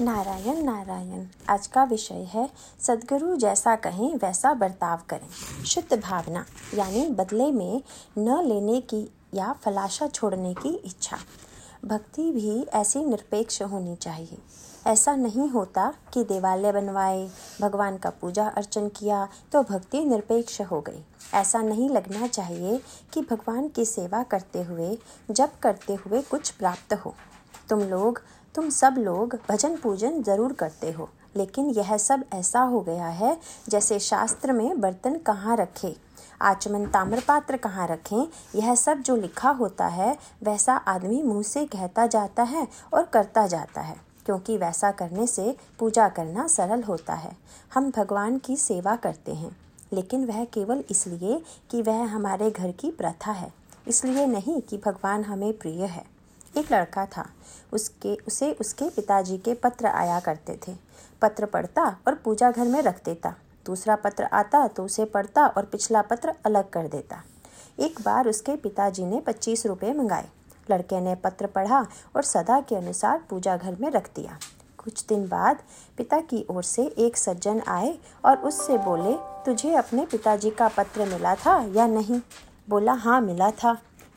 नारायण नारायण, आज का विषय है, सदगुरु जैसा कहें, वैसा बर्ताव करें। शुद्ध भावना, यानी बदले में न लेने की या फलाशा छोड़ने की इच्छा। भक्ति भी ऐसी निरपेक्ष होनी चाहिए। ऐसा नहीं होता कि देवालय बनवाए, भगवान का पूजा अर्चन किया तो भक्ति निरपेक्ष हो गई। ऐसा नहीं लगना चाहिए कि भगवान की सेवा करते हुए जब करते हुए कुछ प्राप्त हो। तुम लोग तुम सब लोग भजन पूजन ज़रूर करते हो, लेकिन यह सब ऐसा हो गया है जैसे शास्त्र में बर्तन कहाँ रखे, आचमन ताम्रपात्र कहाँ रखें, यह सब जो लिखा होता है, वैसा आदमी मुँह से कहता जाता है और करता जाता है, क्योंकि वैसा करने से पूजा करना सरल होता है। हम भगवान की सेवा करते हैं, लेकिन वह केवल इसलिए कि वह हमारे घर की प्रथा है, इसलिए नहीं कि भगवान हमें प्रिय है। एक लड़का था। उसके, उसे उसके पिताजी के पत्र आया करते थे। पत्र पढ़ता और पूजा घर में रख देता। दूसरा पत्र आता तो उसे पढ़ता और पिछला पत्र अलग कर देता। एक बार उसके पिताजी ने पच्चीस रुपये मंगाए। लड़के ने पत्र पढ़ा और सदा के अनुसार पूजा घर में रख दिया। कुछ दिन बाद पिता की ओर से एक सज्जन आए और उससे बोले, तुझे अपने पिताजी का पत्र मिला था या नहीं? बोला हाँ मिला था।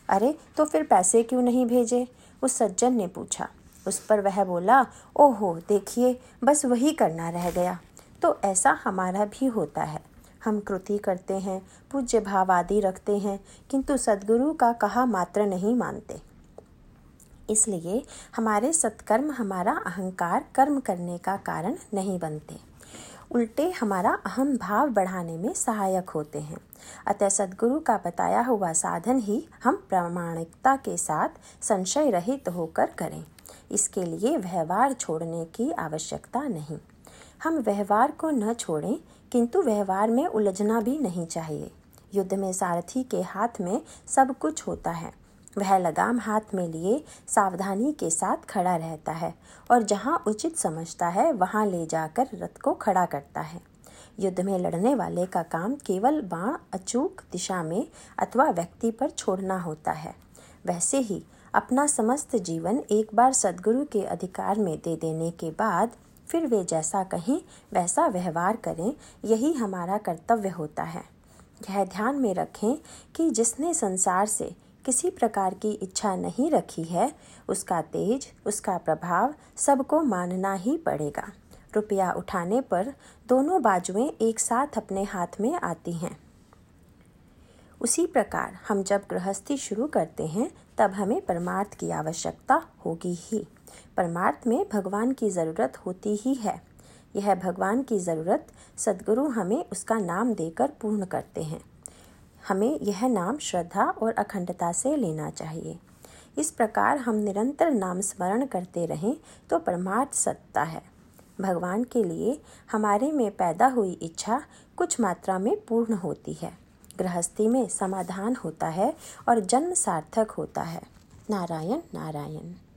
अरे तो फिर पैसे क्यों नहीं भेजे? उस सज्जन ने पूछा। उस पर वह बोला, ओहो, देखिए, बस वही करना रह गया। तो ऐसा हमारा भी होता है। हम कृति करते हैं, पूज्य भाव आदि रखते हैं, किंतु सदगुरु का कहा मात्र नहीं मानते। इसलिए हमारे सत्कर्म हमारा अहंकार कर्म करने का कारण नहीं बनते। उल्टे हमारा अहम भाव बढ़ाने में सहायक होते हैं। अतः सदगुरु का बताया हुआ साधन ही हम प्रामाणिकता के साथ संशय रहित होकर करें। इसके लिए व्यवहार छोड़ने की आवश्यकता नहीं। हम व्यवहार को न छोड़ें, किंतु व्यवहार में उलझना भी नहीं चाहिए। युद्ध में सारथी के हाथ में सब कुछ होता है। वह लगाम हाथ में लिए सावधानी के साथ खड़ा रहता है और जहाँ उचित समझता है, वहाँ ले जाकर रथ को खड़ा करता है। युद्ध में लड़ने वाले का काम केवल बाण अचूक दिशा में अथवा व्यक्ति पर छोड़ना होता है। वैसे ही अपना समस्त जीवन एक बार सदगुरु के अधिकार में दे देने के बाद फिर वे जैसा कहें, वैसा व्यवहार करें, यही हमारा कर्तव्य होता है। यह ध्यान में रखें कि जिसने संसार से किसी प्रकार की इच्छा नहीं रखी है, उसका तेज, उसका प्रभाव सबको मानना ही पड़ेगा। रुपया उठाने पर दोनों बाजुएँ एक साथ अपने हाथ में आती हैं। उसी प्रकार हम जब गृहस्थी शुरू करते हैं, तब हमें परमार्थ की आवश्यकता होगी ही। परमार्थ में भगवान की ज़रूरत होती ही है। यह भगवान की ज़रूरत सदगुरु हमें उसका नाम देकर पूर्ण करते हैं। हमें यह नाम श्रद्धा और अखंडता से लेना चाहिए। इस प्रकार हम निरंतर नाम स्मरण करते रहें तो परमार्थ सत्ता है। भगवान के लिए हमारे में पैदा हुई इच्छा कुछ मात्रा में पूर्ण होती है। गृहस्थी में समाधान होता है और जन्म सार्थक होता है। नारायण नारायण।